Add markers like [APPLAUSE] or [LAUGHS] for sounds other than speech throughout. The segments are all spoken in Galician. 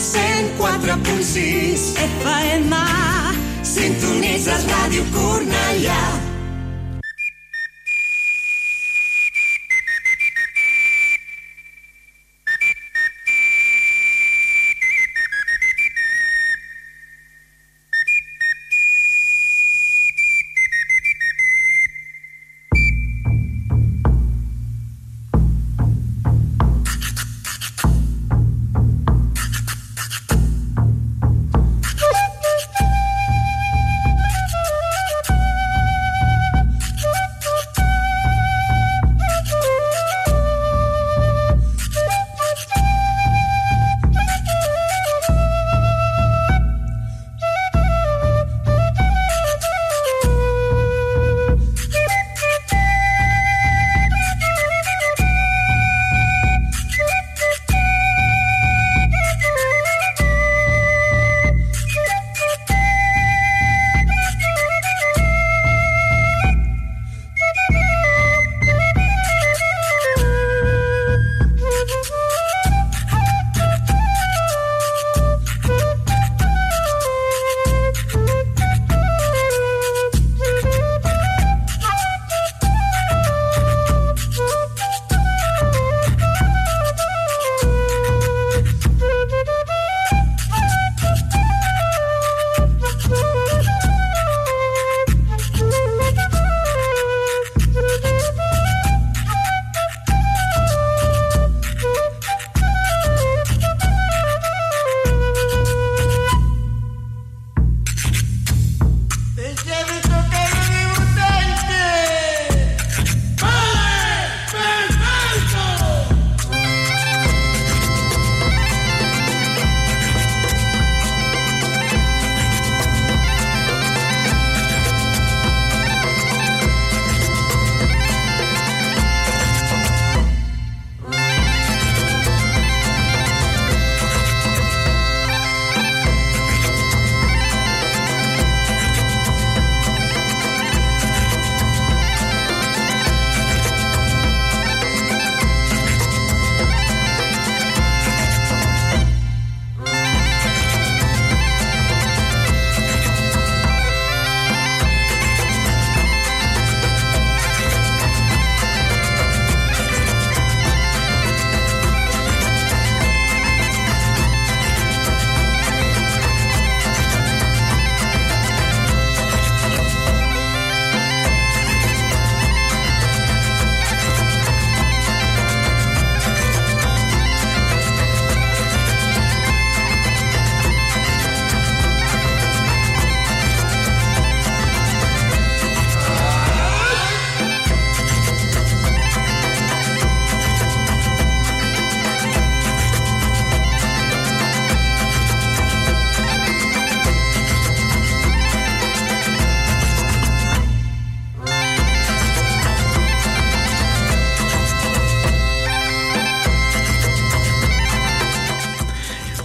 104.6 FM Sintonitzes Ràdio Cornellà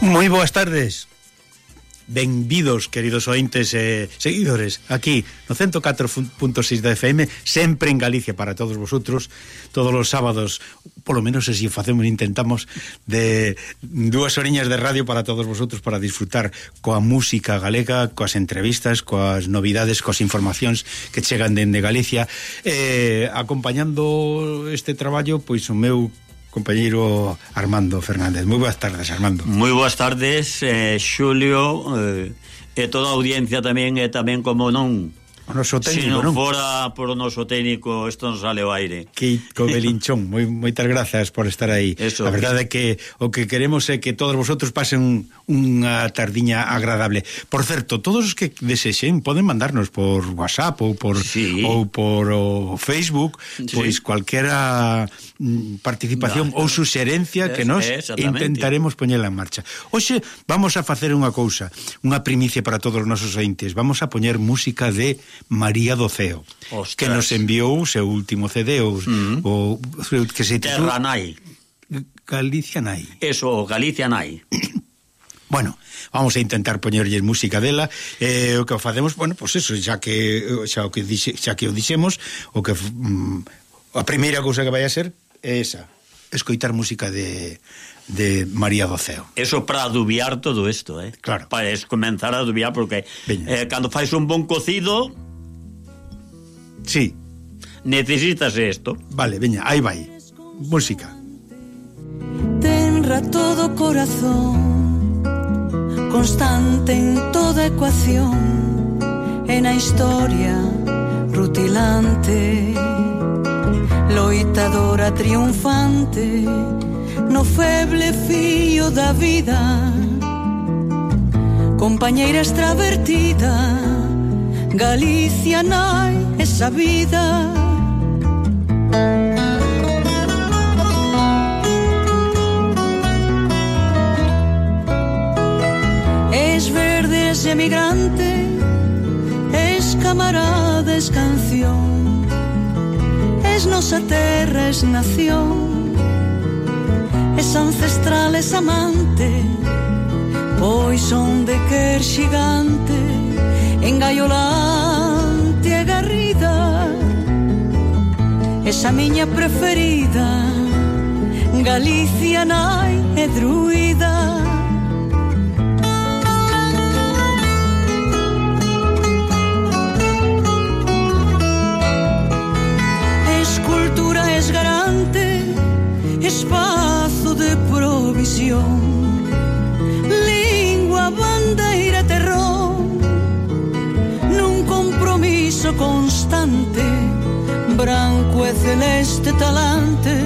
Moi boas tardes. Benvidos, queridos ointes e eh, seguidores, aquí no 104.6 da FM, sempre en Galicia para todos vosotros, todos os sábados, polo menos así facemos, intentamos de dúas oriñas de radio para todos vosotros para disfrutar coa música galega, coas entrevistas, coas novidades, coas informacións que chegan dende Galicia, eh, acompañando este traballo, pois o meu compañeiro Armando Fernández. Moi boas tardes, Armando. Moi boas tardes, eh, Xulio, eh, e toda a audiencia tamén, e tamén como non O noso técnico, Se non fora por o noso técnico, isto non sale o aire. Que Belinchón, moi, moitas grazas por estar aí. Eso, a verdade é que o que queremos é que todos vosotros pasen unha tardiña agradable. Por certo, todos os que desexen poden mandarnos por WhatsApp ou por sí. ou por o Facebook, sí. pois cualquera mm, participación no, ou suxerencia que nós intentaremos poñela en marcha. Hoxe vamos a facer unha cousa, unha primicia para todos os nosos ointes. Vamos a poñer música de María do Ceo, Ostras. que nos enviou o seu último CD, o, mm. o que se titula... Terra Nai. Galicia Nai. Eso, Galicia Nai. [COUGHS] bueno, vamos a intentar poñerlle música dela eh, o que facemos, bueno, pois pues eso, xa que xa o que dixe, xa que o dixemos, o que mm, a primeira cousa que vai a ser é esa, escoitar música de de María do Ceo. Eso para adubiar todo isto, eh? Claro. Para comenzar a adubiar, porque Veña. eh, cando fais un bon cocido Sí. Necesitas isto. Vale, veña, aí vai. Música. Tenra todo corazón Constante en toda ecuación En a historia rutilante Loitadora triunfante No feble fío da vida Compañeira extravertida Galicia nai esa vida. Es verde, es emigrante, es camarada, es canción, es nosa terra, es nación, es ancestral, es amante, pois son de quer xigante, engaiolada querida Esa miña preferida Galicia nai e druida. Escultura es garante Espazo de provisión. Lingua, bandeira, terror. Nun compromiso con branco e celeste talante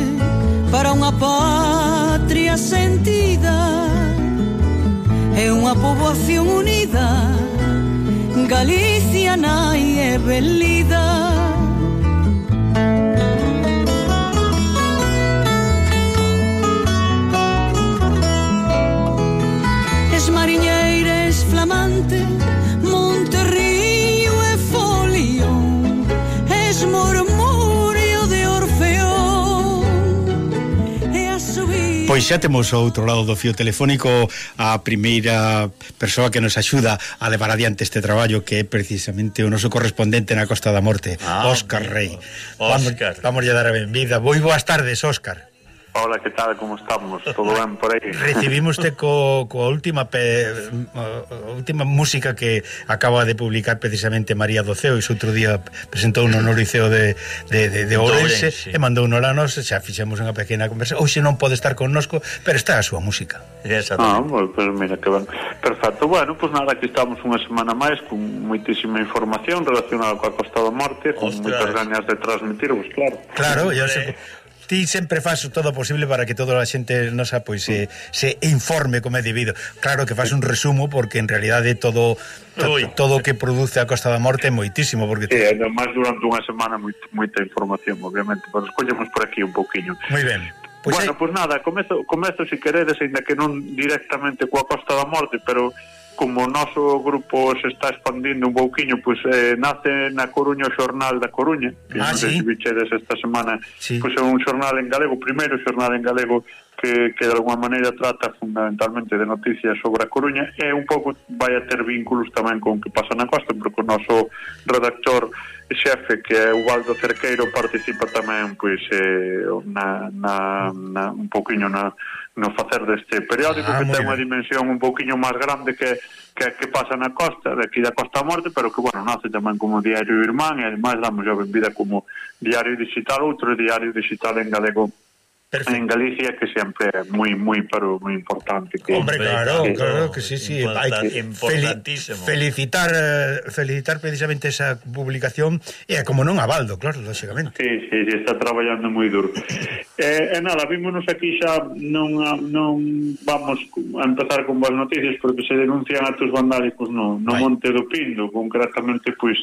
para unha patria sentida e unha poboación unida. Galicia nai e belida. xa temos ao outro lado do fio telefónico a primeira persoa que nos axuda a levar adiante este traballo que é precisamente o noso correspondente na Costa da Morte, ah, Óscar Rey. Óscar. Vamos, vamos a dar a benvida. Moi boas tardes, Óscar. Hola, que tal, como estamos? Todo ben por aí? Recibimos-te co, co última pe, a última música que acaba de publicar precisamente María Doceo e outro día presentou no no Liceo de, de, de, de Ourense sí. e mandou a lá nos, xa fixemos unha pequena conversa. Hoxe non pode estar connosco, pero está a súa música. Ah, bueno, pues mira que ben. Perfecto, bueno, pois pues nada, aquí estamos unha semana máis con moitísima información relacionada coa Costa da Morte con moitas ganas de transmitirvos, claro. Claro, eu, ti sempre fas todo o posible para que toda a xente nosa pois se, se informe como é debido. Claro que fas un resumo porque en realidade todo to, todo o que produce a Costa da Morte é moitísimo porque sí, además durante unha semana moita, moita información, obviamente, pero escollemos por aquí un pouquiño. Moi ben. Pois bueno, hai... pois nada, comezo, comezo se si queredes, ainda que non directamente coa Costa da Morte, pero como o noso grupo se está expandindo un pouquiño, pois eh, nace na Coruña o Xornal da Coruña, que ah, non sí? se bichedes esta semana, sí. pois é un xornal en galego, primeiro xornal en galego que, que de alguma maneira trata fundamentalmente de noticias sobre a Coruña e un pouco vai a ter vínculos tamén con o que pasa na costa, porque o noso redactor xefe que é o Valdo Cerqueiro participa tamén pois eh, na, na, na, un poquinho na, no facer deste periódico ah, que ten unha dimensión un poquinho máis grande que que, que pasa na costa, de aquí da Costa Morte, pero que, bueno, nace tamén como diario irmán e, ademais, damos a benvida como diario digital, outro diario digital en galego. Perfecto. en Galicia que sempre é moi moi pero moi importante que Hombre, claro, que, claro que sí, sí, hai que importantísimo. Felicitar eh, felicitar precisamente esa publicación e como non a Baldo, claro, lógicamente. Sí, sí, sí está traballando moi duro. eh, e nada, vímonos aquí xa non non vamos a empezar con boas noticias porque se denuncian actos vandálicos no no Vai. Monte do Pindo, concretamente pois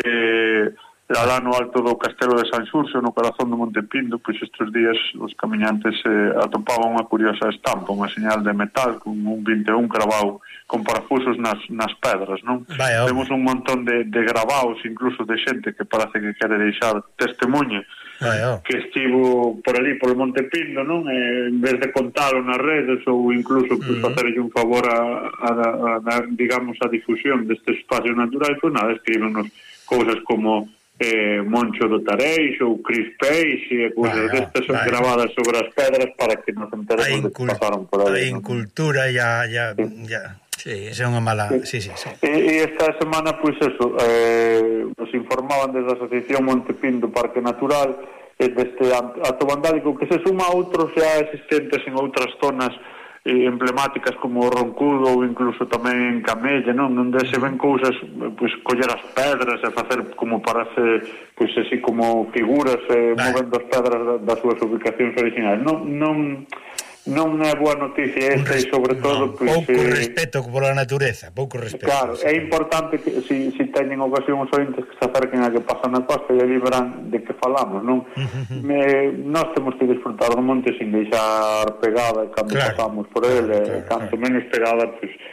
eh lá, lá no alto do castelo de San Xurxo, no corazón do Monte Pindo, pois estes días os camiñantes eh, atopaban unha curiosa estampa, unha señal de metal con un 21 gravado con parafusos nas, nas pedras, non? Vaya, Temos un montón de, de gravaos, incluso de xente que parece que quere deixar testemunha que estivo por ali, por Monte Pindo, non? Eh, en vez de contalo nas redes ou incluso pues, uh -huh. facerlle un favor a, a, a, a, digamos, a difusión deste espacio natural, pois pues, nada, escribenos cousas como eh, Moncho do Tareix ou Cris Peixe e cousas vaya, destas son vaya. grabadas sobre as pedras para que nos enteremos de que pasaron por aí. A incultura e a... Ya, sí. ya. Sí, esa é unha mala... Sí, sí, sí. E, e esta semana, pois, pues, eso, eh, nos informaban desde a Asociación Montepín do Parque Natural deste ato vandálico que se suma a outros xa existentes en outras zonas eh, emblemáticas como o Roncudo ou incluso tamén en Camelle, non? Onde se ven cousas, pois coller as pedras e facer como parece, pois así como figuras eh, vale. movendo as pedras das súas ubicacións originais. Non non non é boa noticia esta e sobre todo no, pois, pouco eh, respeto pola natureza, pouco respeto. Claro, é importante que si, si teñen ocasión os ointes que se acerquen a que pasa na costa e ali verán de que falamos, non? Me, nós temos que disfrutar do monte sin deixar pegada cando claro. pasamos por ele, claro, canto claro. menos pegada, pois pues,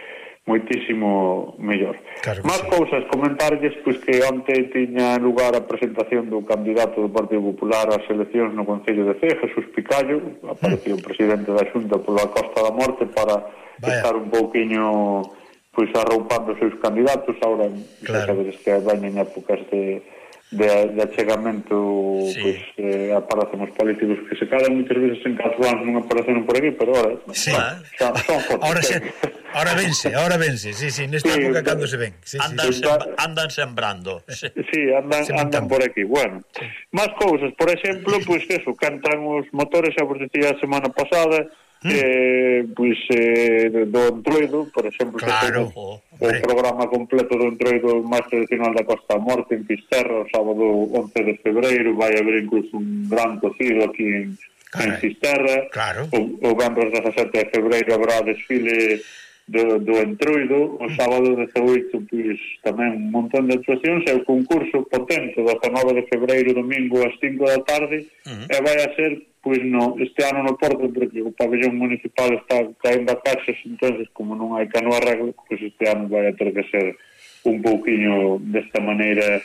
moitísimo mellor. Claro Más sí. cousas comentarlles, pois que onte tiña lugar a presentación do candidato do Partido Popular ás eleccións no Concello de Cee, Jesús Picallo, apareceu mm. presidente da Xunta pola Costa da Morte para Vaya. estar un pouquiño pois arroupando os seus candidatos, ahora claro. sabedes que veñen épocas de de, de achegamento sí. pois, eh, aparecen os políticos que se calan moitas veces en casuáns non aparecen por aquí, pero ahora sí. xa, son fotos. Ahora, xa, ahora vense, ahora vense, sí, sí, nesta sí, época cando se ven. Sí, andan, sí. Sem, andan sembrando. Sí, sí andan, se andan por aquí, bueno. máis cousas, por exemplo, pois pues eso, cantan os motores, xa vos decía a semana pasada, mm. eh, pois eh, do Entroido, por exemplo, claro, o, o programa completo do Entroido máis tradicional da Costa Morte en Fisterra, o sábado 11 de febreiro, vai haber incluso un gran cocido aquí en, Carai, en Fisterra. Claro. O, o vendros 17 de febreiro habrá desfile do, do Entroido, o mm. sábado 18 pois, tamén un montón de actuacións e o concurso potente do 19 de febreiro domingo ás 5 da tarde uh -huh. e vai a ser pois no, este ano non Porto, porque o pabellón municipal está caendo a caixas, entonces como non hai cano arreglo, pois este ano vai a ter que ser un pouquiño desta maneira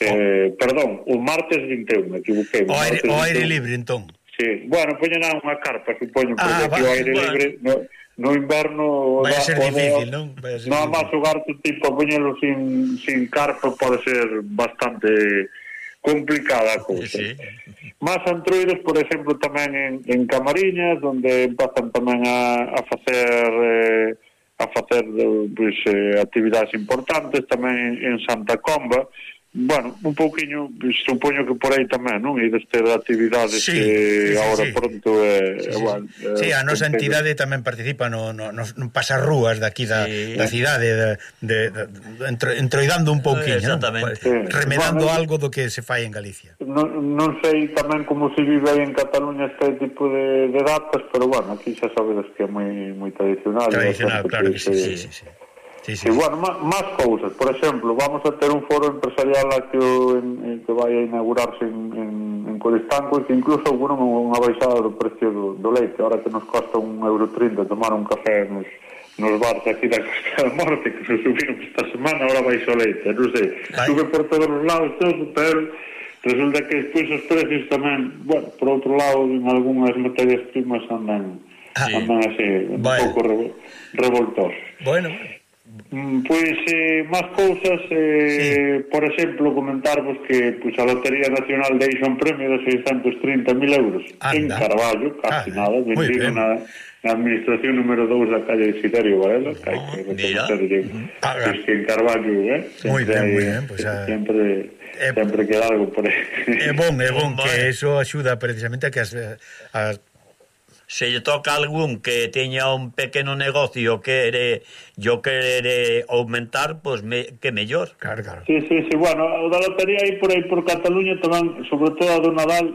eh, perdón, o martes 21, equivoquei. O, aire, o aire libre, entón. Sí, bueno, poñerán unha carpa, supoño, ah, porque o aire bueno. libre... No, no inverno vai a ser da, difícil, non? Non, máis o tu tipo poñelo sin, sin carpa pode ser bastante complicada a cousa. Sí. Más antruidos, por exemplo, tamén en, en Camariñas, onde pasan tamén a, a facer eh, a facer pois, pues, eh, actividades importantes, tamén en, en Santa Comba, Bueno, un pouquiño, supoño que por aí tamén, non? E deste de actividades sí, que sí, sí, sí. pronto é... Sí, sí. Bueno, é, sí, a nosa entidade tamén participa no, no, no, no pasarrúas daqui da, sí. da cidade, de, de, de, entroidando un pouquiño, Exactamente. Non? Sí. remedando bueno, algo do que se fai en Galicia. Non, non sei tamén como se vive aí en Cataluña este tipo de, de datas, pero bueno, aquí xa sabedes que é moi, moi tradicional. Tradicional, claro que, que sí, sí, sí, sí. Sí, sí. E, bueno, máis cousas. Por exemplo, vamos a ter un foro empresarial que, en, en, que vai a inaugurarse en, en, en Coristanco e que incluso houve bueno, unha baixada do precio do, do leite. Ahora que nos costa un euro 30 tomar un café nos, nos bares aquí da Costa da Morte que nos subiron esta semana, ahora baixo leite. Non sei, sube por todos os lados todo, pero resulta que despois os precios tamén, bueno, por outro lado, en algunhas materias primas andan, ah, andan así, un bueno. pouco revoltosos. Bueno, Pois eh, máis cousas, eh, sí. por exemplo, comentarvos que pois, a Lotería Nacional deixa un premio de 630.000 euros Anda. en Carballo, casi ah, nada, vendido na, na administración número 2 da calle Siderio Varela, que hai oh, que reconocerlle, pois que mm, en Carballo, eh? Moi ben, moi ben, pois pues, eh, sempre é, eh, sempre que algo por aí. É bon, é bon [LAUGHS] que eso axuda precisamente a que as, as se lle toca algún que teña un pequeno negocio que ere, yo quere aumentar, pois pues me, que mellor. Claro, claro. Sí, sí, sí, bueno, o da lotería aí por aí por Cataluña tamén, sobre todo a do Nadal,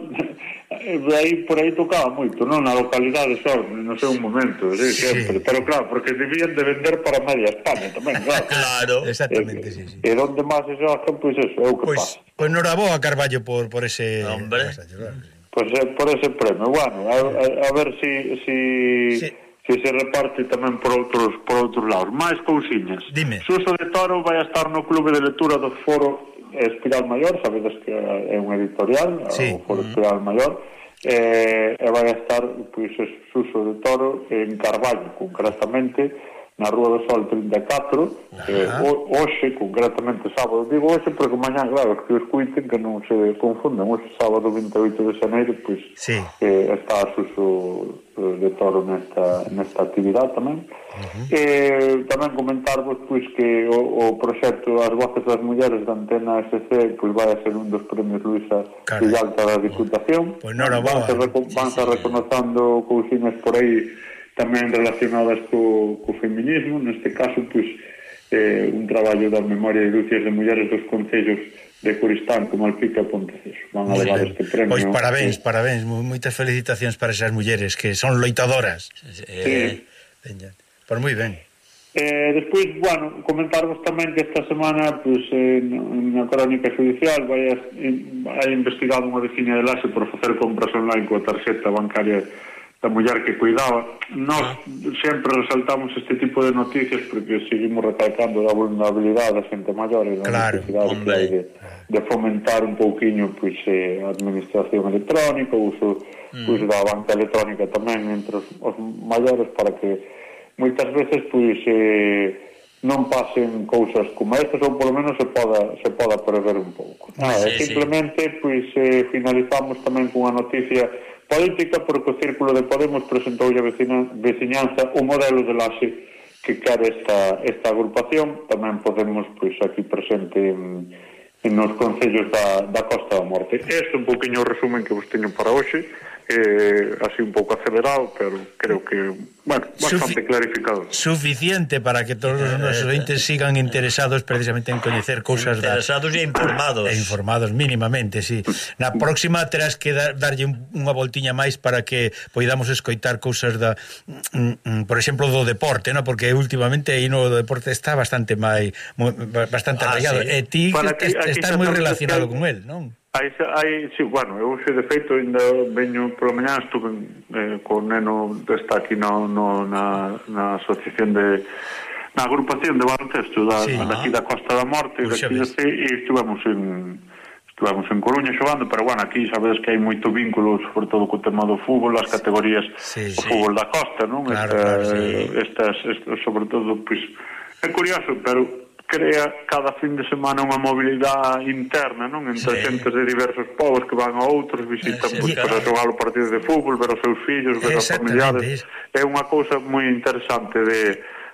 [LAUGHS] aí por aí tocaba moito, non? Na localidade só, no seu momento, sí, sí. sempre, pero claro, porque debían de vender para media España tamén, claro. [LAUGHS] claro, exactamente, eh, sí, sí. E onde máis se xogan, pois eso, é o que pois, pasa. Pois, enhoraboa, Carballo, por, por ese... Hombre. Pasaje, claro. Pois pues, por ese premio, bueno, a, a, a ver si... si... Sí si se reparte tamén por outros por outros lados. Máis cousiñas. Dime. Suso de Toro vai a estar no Clube de Lectura do Foro Espiral Maior, sabedes que é un editorial, sí. o Foro. Espiral Maior, eh, e vai a estar pois, Suso de Toro en Carballo, concretamente, na Rúa do Sol 34, eh, hoxe, concretamente sábado, digo hoxe, porque mañá, claro, que os cuiten, que non se confundan, hoxe sábado 28 de xaneiro, pois, sí. eh, está a Suso eh, de Toro nesta, nesta actividade tamén. Uh -huh. eh, tamén comentarvos pois, que o, o proxecto As Voces das Mulleres da Antena SC pois, vai a ser un dos premios Luisa Caray. de Alta da Diputación. Pois pues, non, van, van, van, van, van, van, van, van, van, van, van, van, van, van, tamén relacionadas co, co feminismo, neste caso, pois, eh, un traballo da memoria e lucias de mulleres dos concellos de Coristán como Alpica e Ponteceso. Van a levar este premio. Pois parabéns, parabéns, moitas felicitacións para esas mulleres que son loitadoras. Eh, sí. Por pois moi ben. Eh, despois, bueno, comentarvos tamén que esta semana, pois, pues, eh, na crónica judicial, vai a, hai investigado unha veciña de Laxe por facer compras online coa tarxeta bancaria da muller que cuidaba. Nós ah. sempre resaltamos este tipo de noticias porque seguimos recalcando da vulnerabilidade da xente maior e da claro, necesidade hombre. de, de fomentar un pouquiño pois, eh, a administración electrónica, o uso mm. pois, da banca electrónica tamén entre os, os maiores para que moitas veces pois, eh, non pasen cousas como estas ou polo menos se poda, se poda prever un pouco. Ah, Nada, sí, simplemente sí. pois, eh, finalizamos tamén cunha noticia política porque o Círculo de Podemos presentou a vecina, veciñanza o modelo de laxe que quere esta, esta agrupación. Tamén Podemos, pois, aquí presente en, en nos concellos da, da Costa da Morte. Este é un poquinho o resumen que vos teño para hoxe eh, así un pouco acelerado, pero creo que, bueno, bastante Sufi clarificado. Suficiente para que todos os nosos eh, eh, ointes eh. sigan interesados precisamente en coñecer cousas interesados e informados. E informados mínimamente, sí. Na próxima terás que dar, darlle unha voltiña máis para que poidamos escoitar cousas da mm, mm, por exemplo do deporte, no? porque últimamente aí no deporte está bastante máis bastante ah, arraigado. Sí. E ti para que, estás moi relacionado especial... con el, non? Hai, hai, sí, bueno, eu xe de feito ainda veño pola mañá estuve eh, con neno está aquí no, no, na, na asociación de na agrupación de baloncesto da, sí. daqui da Costa da Morte daqui pois da C, e estivemos en estivemos en Coruña xogando, pero bueno, aquí sabedes que hai moito vínculo, sobre todo co tema do fútbol, as categorías sí, sí. o fútbol da Costa, non? Claro, Esta, claro, sí. estas, estas, sobre todo, pois, pues, é curioso, pero crea cada fin de semana unha mobilidade interna, non? Entre sí. xentes de diversos povos que van a outros, visitan sí, pois, claro. para xogar o partido de fútbol, ver os seus fillos, ver as familiares. É unha cousa moi interesante de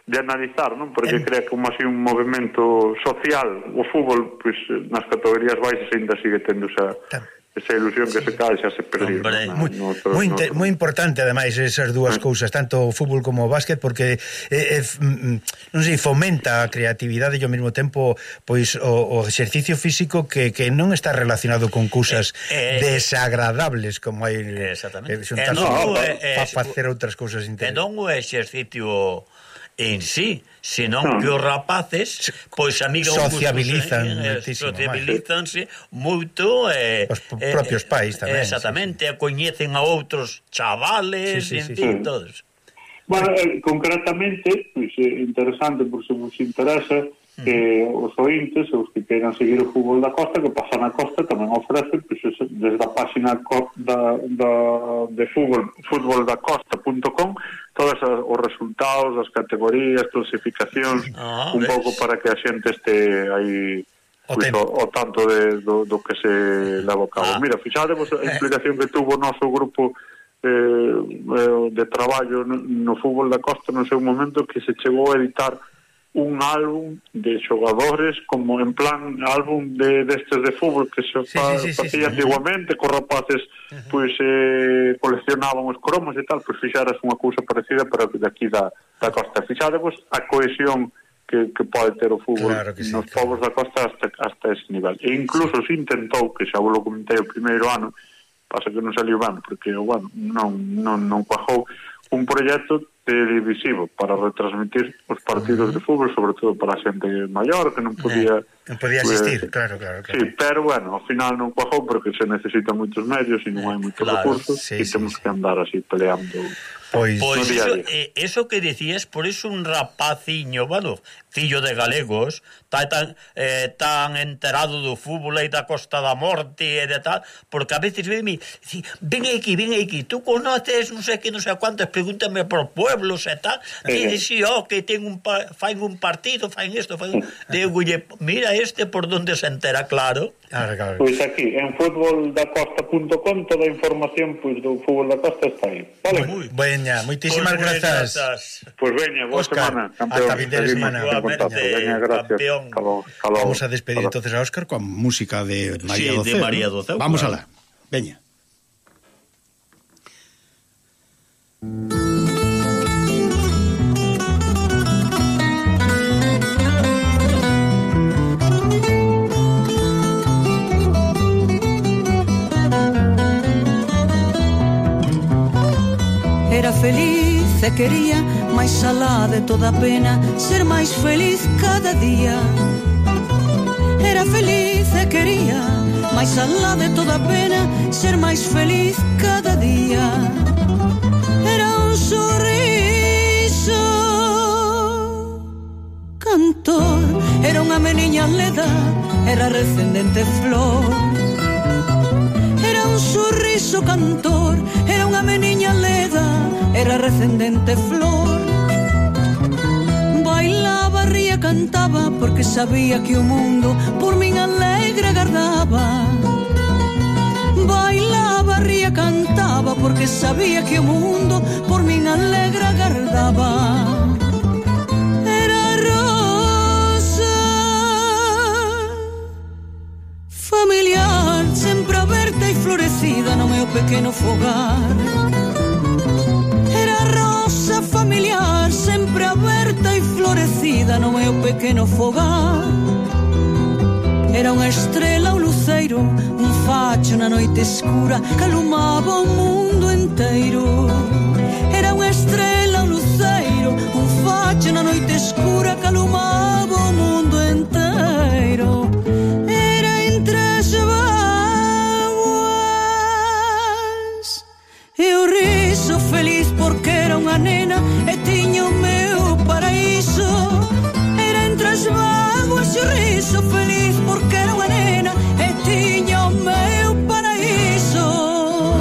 de analizar, non? Porque en... crea como así un movimento social, o fútbol, pois nas categorías baixas aínda sigue tendo esa Tam esa ilusión que se cae xa se perdiu. Hombre, ah, moi, no, no, moi, inter, moi importante ademais esas dúas ah. cousas, tanto o fútbol como o básquet porque eh, eh, mm, mm, non sei, fomenta a creatividade e ao mesmo tempo pois o, o exercicio físico que, que non está relacionado con cousas eh, eh, desagradables como hai eh, exactamente. Eh, eh, eh, non, eh, eh, facer outras cousas interesantes. E non o exercicio en sí, senón no. que ah. os rapaces pois amigan sociabilizan eh, eh, eh sociabilizanse moito eh, os eh, propios pais tamén. Eh, exactamente, sí, sí. coñecen a outros chavales, sí, sí, en sí, fin, sí. todos. Bueno, eh, concretamente, pois pues, é interesante por se vos interesa, que eh, os ointes, os que queiran seguir o fútbol da Costa, que pasa na Costa tamén ofrece pois, desde a página da, da, de fútbol, futboldacosta.com todos os resultados, as categorías, clasificacións, ah, un ves. pouco para que a xente este aí o, pois, o, o tanto de, do, do que se leva a cabo. Ah. Mira, fixadevos a eh. implicación que tuvo o noso grupo eh, eh, de traballo no, no fútbol da Costa no seu momento que se chegou a editar un álbum de xogadores como en plan álbum de destes de fútbol que se sí, fa, sí, sí, facía sí, antiguamente, sí. co rapaces pois pues, eh, coleccionaban os cromos e tal, pois pues, fixaras unha cousa parecida pero de aquí da, da costa. Fixadevos a cohesión que, que pode ter o fútbol claro sí, nos claro. povos da costa hasta, hasta ese nivel. E incluso sí. se intentou, que xa vos lo comentei o primeiro ano, pasa que non saliu ben, porque, bueno, non, non, non cuajou, un proxecto televisivo para retransmitir os partidos uh -huh. de fútbol, sobre todo para a xente maior que non eh, podía... Eh, non podía asistir, eh, claro, claro, claro. Sí, pero bueno, ao final non cuajou porque se necesitan moitos medios e non eh, hai moitos claro, recursos sí, e sí, temos sí. que andar así peleando Pois, pois no eso, eh, eso que decías, por eso un rapaciño, bueno, fillo de galegos, está tan, eh, tan enterado do fútbol e da Costa da Morte e de tal, porque a veces ven mi, dice, ven aquí, ven aquí, tú conoces non sei que, non sei cuántas, pregúntame por pueblos e tal, eh, eh. e dixi, sí, oh, que ten un pa, fain un partido, fain isto, fain... [LAUGHS] Digo, mira este por donde se entera, claro. Claro, claro. Pois aquí, en futboldacosta.com toda a información pois, do fútbol da Costa está aí. Vale. Muy, veña, moitísimas pues, grazas. Pois pues, veña, boa Oscar, semana. Campeón. Hasta a semana. Vamos a despedir entonces a Óscar con música de María sí, Vamos a la. Veña. Era feliz, se quería máis alá de toda pena ser máis feliz cada día. Era feliz e quería máis alá de toda pena ser máis feliz cada día. Era un sorriso cantor era unha meniña leda era recendente flor sorriso cantor. Era unha meniña leda, era recendente flor. Bailaba, ría, cantaba Porque sabía que o mundo por min alegre agardaba. Bailaba, ría, cantaba Porque sabía que o mundo por min alegre agardaba. florecida no meu pequeno fogar. Era rosa familiar sempre aberta e florecida no meu pequeno fogar. Era unha estrela, un luceiro, un facho na noite escura que alumaba o mundo inteiro Era unha estrela, un luceiro, un facho na noite escura que alumaba o mundo inteiro que era unha nena e tiño o meu paraíso. Era entre as vaguas e o riso feliz porque era unha